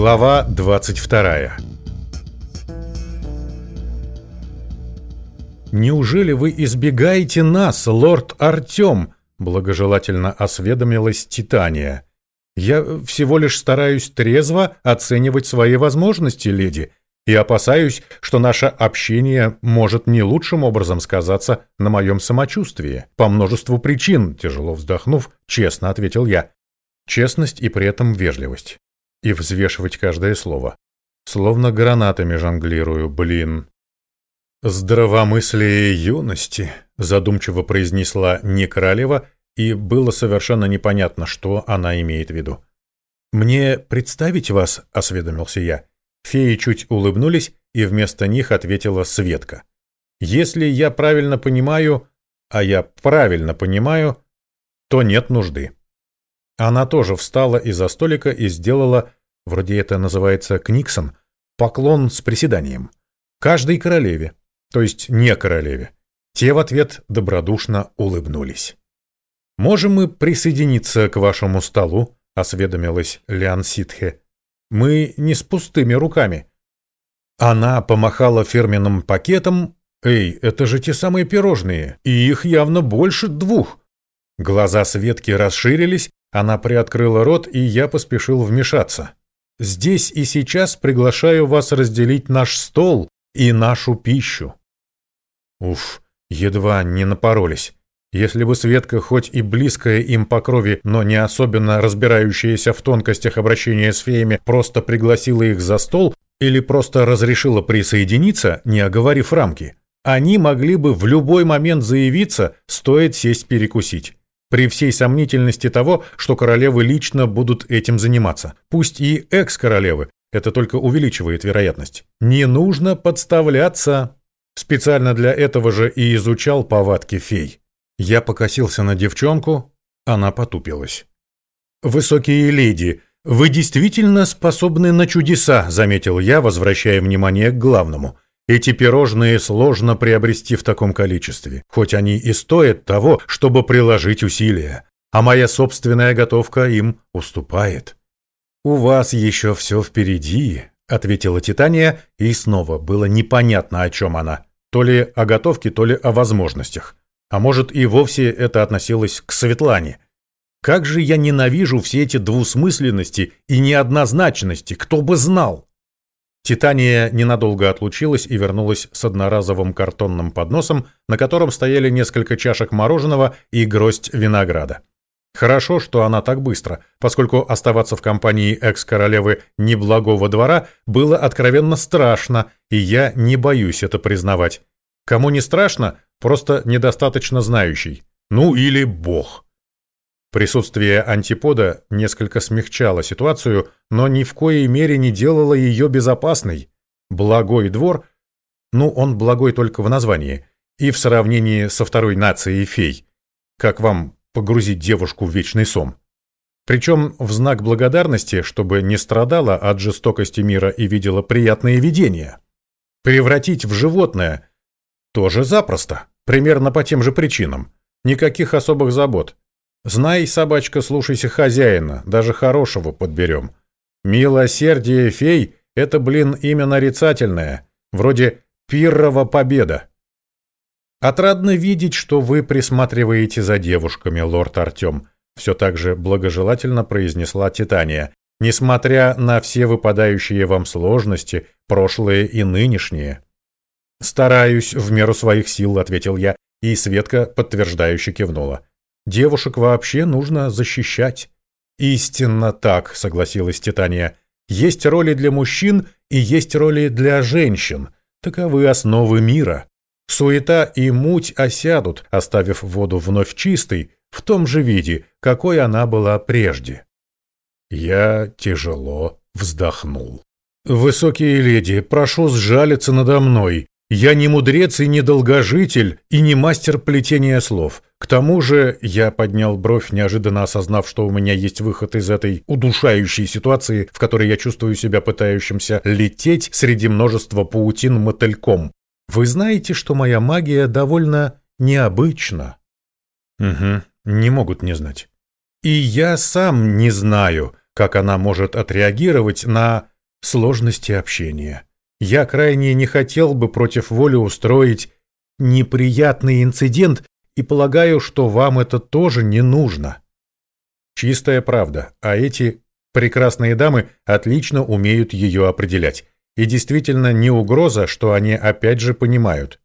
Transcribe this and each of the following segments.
Глава 22 «Неужели вы избегаете нас, лорд Артем?» — благожелательно осведомилась Титания. «Я всего лишь стараюсь трезво оценивать свои возможности, леди, и опасаюсь, что наше общение может не лучшим образом сказаться на моем самочувствии. По множеству причин, тяжело вздохнув, честно ответил я. Честность и при этом вежливость. И взвешивать каждое слово. Словно гранатами жонглирую, блин. «Здравомыслие юности», — задумчиво произнесла не королева, и было совершенно непонятно, что она имеет в виду. «Мне представить вас?» — осведомился я. Феи чуть улыбнулись, и вместо них ответила Светка. «Если я правильно понимаю, а я правильно понимаю, то нет нужды». Она тоже встала из-за столика и сделала, вроде это называется книксон, поклон с приседанием. Каждой королеве, то есть не королеве. Те в ответ добродушно улыбнулись. «Можем мы присоединиться к вашему столу?» — осведомилась Лиан Ситхе. Мы не с пустыми руками. Она помахала фирменным пакетом. Эй, это же те самые пирожные, и их явно больше двух. Глаза Светки расширились, она приоткрыла рот, и я поспешил вмешаться. Здесь и сейчас приглашаю вас разделить наш стол и нашу пищу. Уф, едва не напоролись. Если бы Светка, хоть и близкая им по крови, но не особенно разбирающаяся в тонкостях обращения с феями, просто пригласила их за стол или просто разрешила присоединиться, не оговорив рамки, они могли бы в любой момент заявиться, стоит сесть перекусить. При всей сомнительности того, что королевы лично будут этим заниматься. Пусть и экс-королевы, это только увеличивает вероятность. Не нужно подставляться. Специально для этого же и изучал повадки фей. Я покосился на девчонку, она потупилась. «Высокие леди, вы действительно способны на чудеса», — заметил я, возвращая внимание к главному. «Эти пирожные сложно приобрести в таком количестве, хоть они и стоят того, чтобы приложить усилия, а моя собственная готовка им уступает». «У вас еще все впереди», — ответила Титания, и снова было непонятно, о чем она. То ли о готовке, то ли о возможностях. А может, и вовсе это относилось к Светлане. Как же я ненавижу все эти двусмысленности и неоднозначности, кто бы знал! Титания ненадолго отлучилась и вернулась с одноразовым картонным подносом, на котором стояли несколько чашек мороженого и гроздь винограда. Хорошо, что она так быстро, поскольку оставаться в компании экс-королевы неблагого двора было откровенно страшно, и я не боюсь это признавать. Кому не страшно, просто недостаточно знающий. Ну или бог. Присутствие антипода несколько смягчало ситуацию, но ни в коей мере не делало ее безопасной. Благой двор, ну он благой только в названии, и в сравнении со второй нацией фей. Как вам погрузить девушку в вечный сон? Причем в знак благодарности, чтобы не страдала от жестокости мира и видела приятные видения. Превратить в животное тоже запросто. Примерно по тем же причинам. Никаких особых забот. Знай, собачка, слушайся хозяина, даже хорошего подберем. Милосердие фей — это, блин, имя нарицательное, вроде «пиррова победа». Отрадно видеть, что вы присматриваете за девушками, лорд Артем, все так же благожелательно произнесла Титания, несмотря на все выпадающие вам сложности, прошлые и нынешние. «Стараюсь в меру своих сил», — ответил я, и Светка подтверждающе кивнула. «Девушек вообще нужно защищать». «Истинно так», — согласилась Титания. «Есть роли для мужчин и есть роли для женщин. Таковы основы мира. Суета и муть осядут, оставив воду вновь чистой, в том же виде, какой она была прежде». Я тяжело вздохнул. «Высокие леди, прошу сжалиться надо мной. Я не мудрец и не долгожитель, и не мастер плетения слов. К тому же я поднял бровь, неожиданно осознав, что у меня есть выход из этой удушающей ситуации, в которой я чувствую себя пытающимся лететь среди множества паутин мотыльком. Вы знаете, что моя магия довольно необычна? Угу, не могут не знать. И я сам не знаю, как она может отреагировать на сложности общения. Я крайне не хотел бы против воли устроить неприятный инцидент и полагаю, что вам это тоже не нужно. Чистая правда, а эти прекрасные дамы отлично умеют ее определять. И действительно не угроза, что они опять же понимают.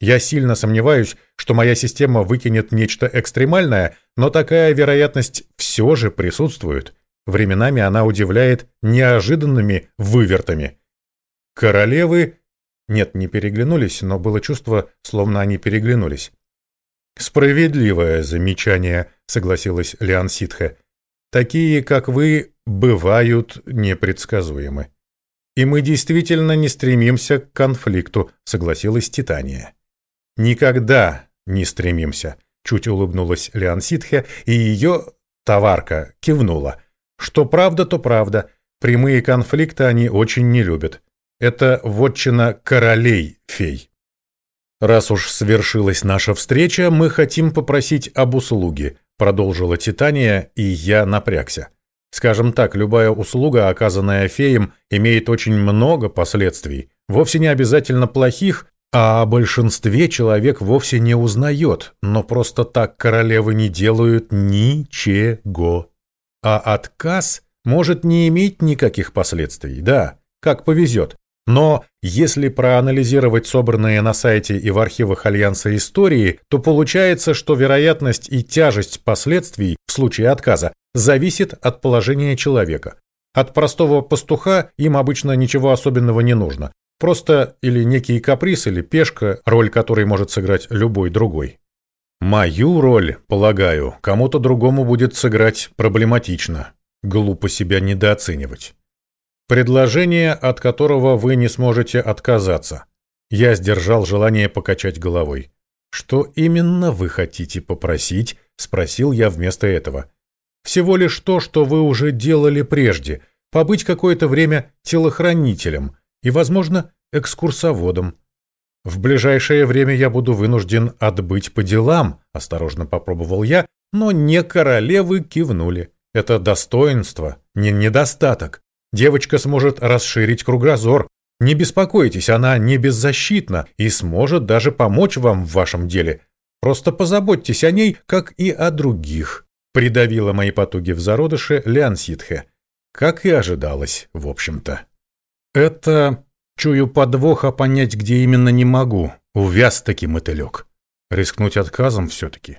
Я сильно сомневаюсь, что моя система выкинет нечто экстремальное, но такая вероятность все же присутствует. Временами она удивляет неожиданными вывертами. Королевы... Нет, не переглянулись, но было чувство, словно они переглянулись. «Справедливое замечание», — согласилась Лиан Ситхе. «Такие, как вы, бывают непредсказуемы». «И мы действительно не стремимся к конфликту», — согласилась Титания. «Никогда не стремимся», — чуть улыбнулась Лиан Ситхе, и ее товарка кивнула. «Что правда, то правда. Прямые конфликты они очень не любят. Это вотчина королей-фей». «Раз уж свершилась наша встреча, мы хотим попросить об услуге», продолжила Титания, и я напрягся. Скажем так, любая услуга, оказанная феем, имеет очень много последствий, вовсе не обязательно плохих, а о большинстве человек вовсе не узнает, но просто так королевы не делают ничего. А отказ может не иметь никаких последствий, да, как повезет. Но если проанализировать собранные на сайте и в архивах Альянса истории, то получается, что вероятность и тяжесть последствий в случае отказа зависит от положения человека. От простого пастуха им обычно ничего особенного не нужно. Просто или некий каприз, или пешка, роль которой может сыграть любой другой. Мою роль, полагаю, кому-то другому будет сыграть проблематично. Глупо себя недооценивать. Предложение, от которого вы не сможете отказаться. Я сдержал желание покачать головой. Что именно вы хотите попросить? спросил я вместо этого. Всего лишь то, что вы уже делали прежде, побыть какое-то время телохранителем и, возможно, экскурсоводом. В ближайшее время я буду вынужден отбыть по делам, осторожно попробовал я, но не королевы кивнули. Это достоинство, не недостаток. Девочка сможет расширить кругозор. Не беспокойтесь, она не беззащитна и сможет даже помочь вам в вашем деле. Просто позаботьтесь о ней, как и о других. Придавила мои потуги в зародыше Лиан Ситхе. Как и ожидалось, в общем-то. Это... Чую подвоха, понять, где именно не могу. Увяз таки мотылек. Рискнуть отказом все-таки.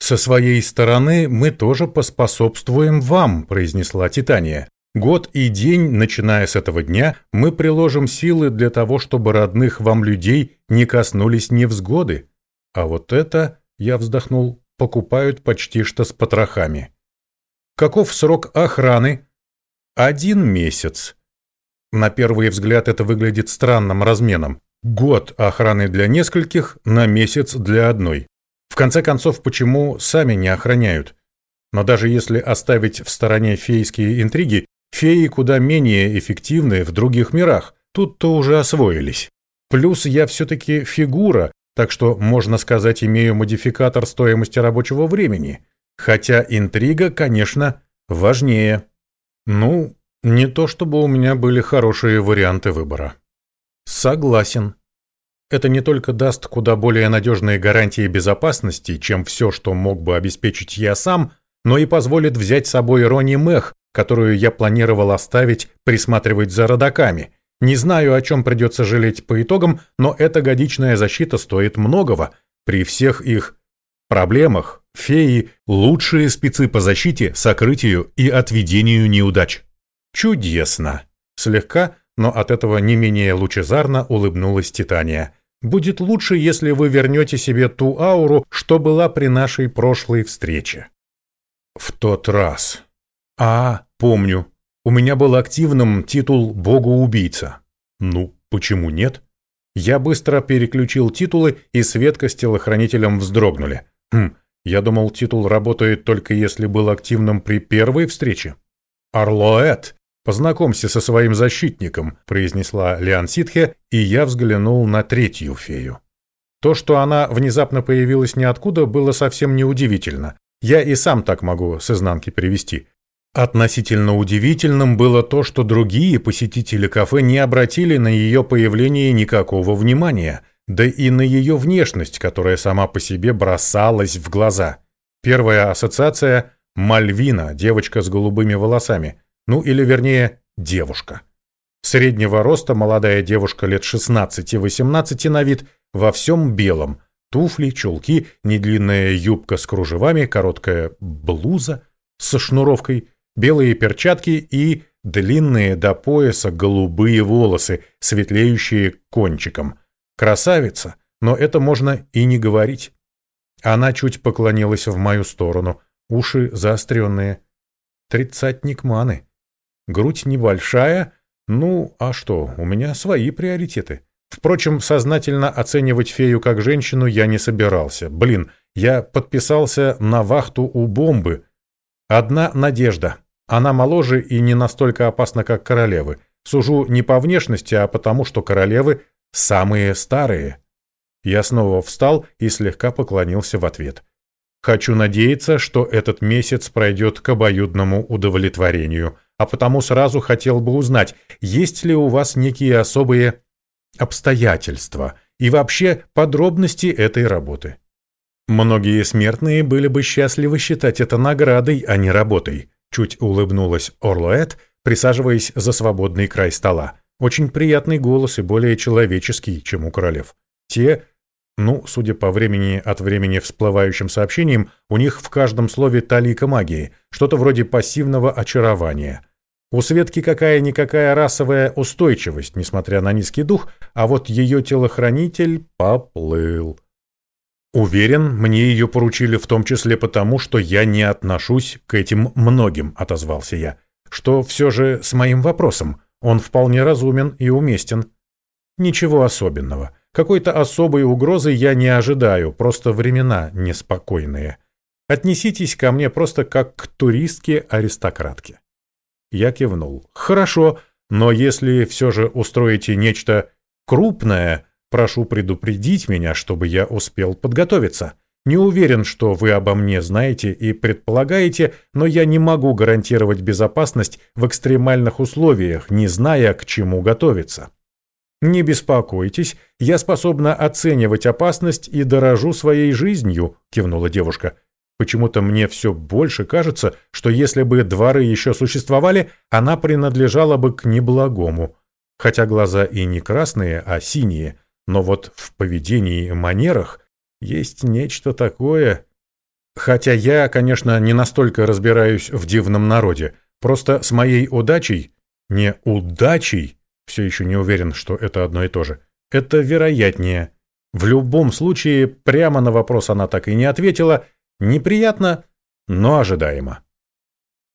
«Со своей стороны мы тоже поспособствуем вам», — произнесла Титания. Год и день, начиная с этого дня, мы приложим силы для того, чтобы родных вам людей не коснулись невзгоды. А вот это, я вздохнул, покупают почти что с потрохами. Каков срок охраны? Один месяц. На первый взгляд это выглядит странным разменом. Год охраны для нескольких, на месяц для одной. В конце концов, почему сами не охраняют? Но даже если оставить в стороне фейские интриги, Феи куда менее эффективны в других мирах, тут-то уже освоились. Плюс я все-таки фигура, так что, можно сказать, имею модификатор стоимости рабочего времени. Хотя интрига, конечно, важнее. Ну, не то чтобы у меня были хорошие варианты выбора. Согласен. Это не только даст куда более надежные гарантии безопасности, чем все, что мог бы обеспечить я сам, но и позволит взять с собой Ронни Мэх, которую я планировал оставить присматривать за родаками. Не знаю, о чем придется жалеть по итогам, но эта годичная защита стоит многого. При всех их проблемах феи – лучшие спецы по защите, сокрытию и отведению неудач. Чудесно! Слегка, но от этого не менее лучезарно улыбнулась Титания. Будет лучше, если вы вернете себе ту ауру, что была при нашей прошлой встрече. В тот раз. А, помню. У меня был активным титул «Бога-убийца». Ну, почему нет? Я быстро переключил титулы, и Светка с телохранителем вздрогнули. Хм, я думал, титул работает только если был активным при первой встрече. «Орлоэт, познакомься со своим защитником», произнесла Лиан Ситхе, и я взглянул на третью фею. То, что она внезапно появилась ниоткуда, было совсем неудивительно. Я и сам так могу с изнанки перевести. Относительно удивительным было то, что другие посетители кафе не обратили на ее появление никакого внимания, да и на ее внешность, которая сама по себе бросалась в глаза. Первая ассоциация – Мальвина, девочка с голубыми волосами, ну или вернее, девушка. Среднего роста молодая девушка лет 16-18 на вид, во всем белом. Туфли, чулки, недлинная юбка с кружевами, короткая блуза со шнуровкой, белые перчатки и длинные до пояса голубые волосы, светлеющие кончиком. Красавица, но это можно и не говорить. Она чуть поклонилась в мою сторону, уши заостренные. Тридцатник маны. Грудь небольшая, ну, а что, у меня свои приоритеты. Впрочем, сознательно оценивать фею как женщину я не собирался. Блин, я подписался на вахту у бомбы. Одна надежда. Она моложе и не настолько опасна, как королевы. Сужу не по внешности, а потому, что королевы самые старые. Я снова встал и слегка поклонился в ответ. Хочу надеяться, что этот месяц пройдет к обоюдному удовлетворению, а потому сразу хотел бы узнать, есть ли у вас некие особые обстоятельства и вообще подробности этой работы. Многие смертные были бы счастливы считать это наградой, а не работой, чуть улыбнулась Орлоэт, присаживаясь за свободный край стола. Очень приятный голос и более человеческий, чем у королев. Те ну, судя по времени от времени всплывающим сообщениям, у них в каждом слове талика магии, что-то вроде пассивного очарования. У Светки какая-никакая расовая устойчивость, несмотря на низкий дух, а вот ее телохранитель поплыл. Уверен, мне ее поручили в том числе потому, что я не отношусь к этим многим, отозвался я. Что все же с моим вопросом, он вполне разумен и уместен. Ничего особенного. Какой-то особой угрозы я не ожидаю, просто времена неспокойные. Отнеситесь ко мне просто как к туристке-аристократке. Я кивнул. Хорошо, но если все же устроите нечто крупное, прошу предупредить меня, чтобы я успел подготовиться. Не уверен, что вы обо мне знаете и предполагаете, но я не могу гарантировать безопасность в экстремальных условиях, не зная, к чему готовиться. «Не беспокойтесь, я способна оценивать опасность и дорожу своей жизнью», — кивнула девушка. «Почему-то мне все больше кажется, что если бы дворы еще существовали, она принадлежала бы к неблагому. Хотя глаза и не красные, а синие, но вот в поведении и манерах есть нечто такое...» Хотя я, конечно, не настолько разбираюсь в дивном народе, просто с моей удачей, не удачей, все еще не уверен, что это одно и то же. Это вероятнее. В любом случае, прямо на вопрос она так и не ответила. Неприятно, но ожидаемо.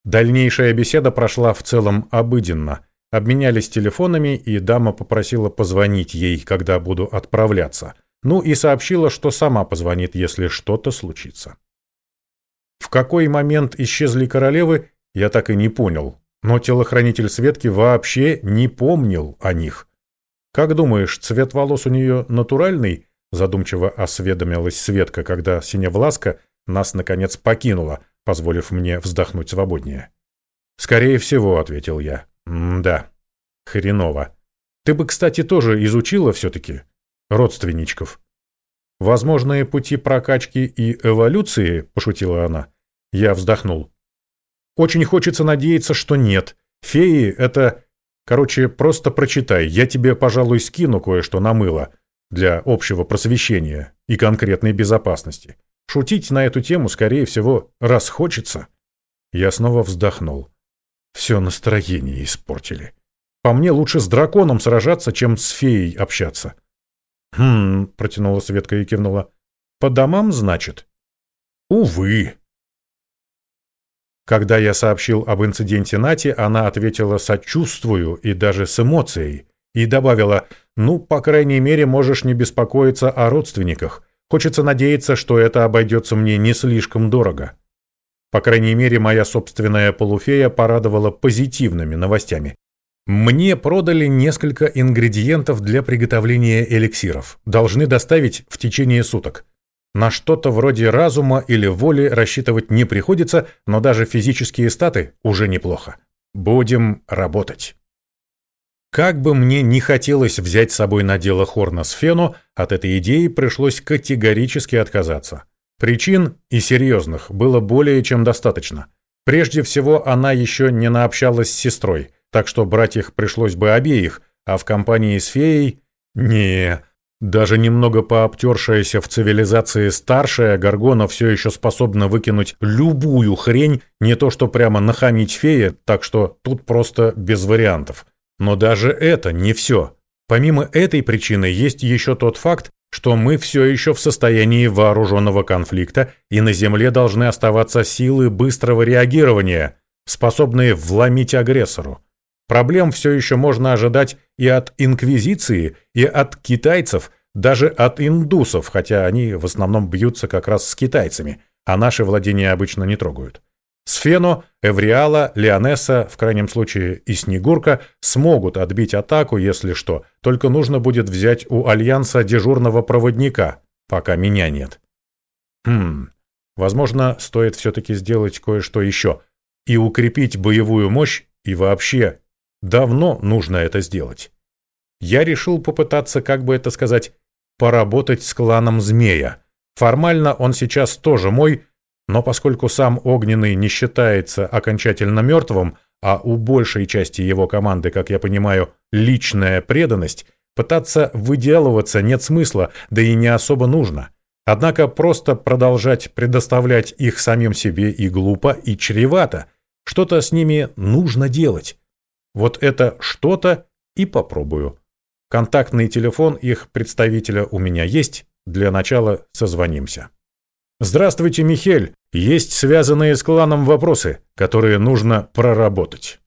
Дальнейшая беседа прошла в целом обыденно. Обменялись телефонами, и дама попросила позвонить ей, когда буду отправляться. Ну и сообщила, что сама позвонит, если что-то случится. В какой момент исчезли королевы, я так и не понял, но телохранитель Светки вообще не помнил о них. «Как думаешь, цвет волос у нее натуральный?» Задумчиво осведомилась Светка, когда Синевласка нас, наконец, покинула, позволив мне вздохнуть свободнее. «Скорее всего», — ответил я. «Да, хреново. Ты бы, кстати, тоже изучила все-таки родственничков». «Возможные пути прокачки и эволюции?» — пошутила она. Я вздохнул. Очень хочется надеяться, что нет. Феи — это... Короче, просто прочитай. Я тебе, пожалуй, скину кое-что на мыло для общего просвещения и конкретной безопасности. Шутить на эту тему, скорее всего, расхочется. Я снова вздохнул. Все настроение испортили. По мне лучше с драконом сражаться, чем с феей общаться. «Хм...» — протянула Светка и кивнула. «По домам, значит?» «Увы», когда я сообщил об инциденте Нати, она ответила «сочувствую» и даже с эмоцией. И добавила «ну, по крайней мере, можешь не беспокоиться о родственниках. Хочется надеяться, что это обойдется мне не слишком дорого». По крайней мере, моя собственная полуфея порадовала позитивными новостями. Мне продали несколько ингредиентов для приготовления эликсиров. Должны доставить в течение суток. На что-то вроде разума или воли рассчитывать не приходится, но даже физические статы уже неплохо. Будем работать. Как бы мне не хотелось взять с собой на дело Хорна с Фену, от этой идеи пришлось категорически отказаться. Причин, и серьезных, было более чем достаточно. Прежде всего, она еще не наобщалась с сестрой, так что брать их пришлось бы обеих, а в компании с феей... Не, даже немного пообтершаяся в цивилизации старшая Гаргона все еще способна выкинуть любую хрень, не то что прямо нахамить фея, так что тут просто без вариантов. Но даже это не все. Помимо этой причины есть еще тот факт, что мы все еще в состоянии вооруженного конфликта, и на Земле должны оставаться силы быстрого реагирования, способные вломить агрессору. Проблем все еще можно ожидать и от инквизиции, и от китайцев, даже от индусов, хотя они в основном бьются как раз с китайцами, а наши владения обычно не трогают. Сфено, Эвриала, Леонесса, в крайнем случае и Снегурка, смогут отбить атаку, если что, только нужно будет взять у Альянса дежурного проводника, пока меня нет. Хм, возможно, стоит все-таки сделать кое-что еще и укрепить боевую мощь, и вообще Давно нужно это сделать. Я решил попытаться, как бы это сказать, поработать с кланом Змея. Формально он сейчас тоже мой, но поскольку сам Огненный не считается окончательно мертвым, а у большей части его команды, как я понимаю, личная преданность, пытаться выделываться нет смысла, да и не особо нужно. Однако просто продолжать предоставлять их самим себе и глупо, и чревато. Что-то с ними нужно делать. Вот это что-то и попробую. Контактный телефон их представителя у меня есть. Для начала созвонимся. Здравствуйте, Михель. Есть связанные с кланом вопросы, которые нужно проработать.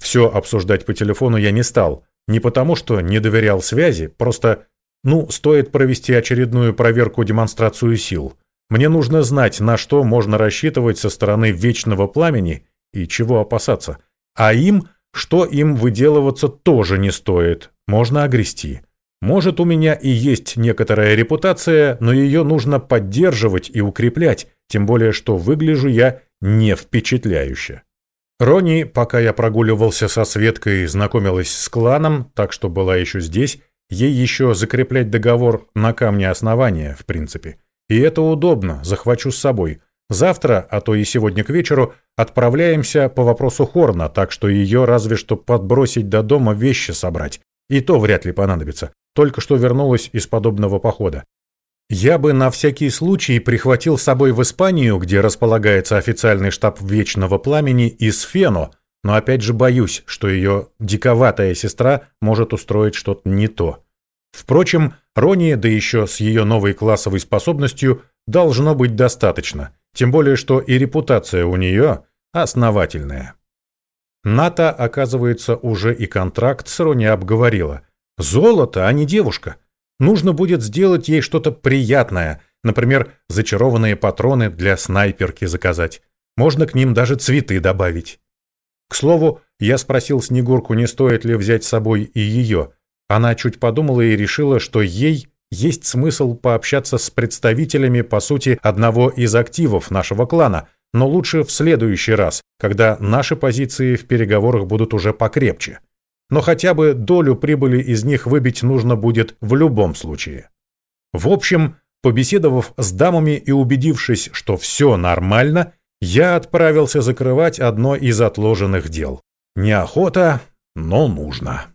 Все обсуждать по телефону я не стал. Не потому, что не доверял связи, просто, ну, стоит провести очередную проверку-демонстрацию сил. Мне нужно знать, на что можно рассчитывать со стороны Вечного Пламени и чего опасаться – а им, что им выделываться тоже не стоит, можно огрести. Может, у меня и есть некоторая репутация, но ее нужно поддерживать и укреплять, тем более, что выгляжу я не впечатляюще. Рони, пока я прогуливался со Светкой, знакомилась с кланом, так что была еще здесь, ей еще закреплять договор на камне основания, в принципе. И это удобно, захвачу с собой. Завтра, а то и сегодня к вечеру, отправляемся по вопросу Хорна, так что ее разве что подбросить до дома вещи собрать. И то вряд ли понадобится. Только что вернулась из подобного похода. Я бы на всякий случай прихватил с собой в Испанию, где располагается официальный штаб Вечного Пламени, из Фено, но опять же боюсь, что ее диковатая сестра может устроить что-то не то. Впрочем, Рони, да еще с ее новой классовой способностью, должно быть достаточно – тем более, что и репутация у нее основательная. НАТО, оказывается, уже и контракт с Рони обговорила. Золото, а не девушка. Нужно будет сделать ей что-то приятное, например, зачарованные патроны для снайперки заказать. Можно к ним даже цветы добавить. К слову, я спросил Снегурку, не стоит ли взять с собой и ее. Она чуть подумала и решила, что ей есть смысл пообщаться с представителями, по сути, одного из активов нашего клана, но лучше в следующий раз, когда наши позиции в переговорах будут уже покрепче. Но хотя бы долю прибыли из них выбить нужно будет в любом случае. В общем, побеседовав с дамами и убедившись, что все нормально, я отправился закрывать одно из отложенных дел. Неохота, но нужно.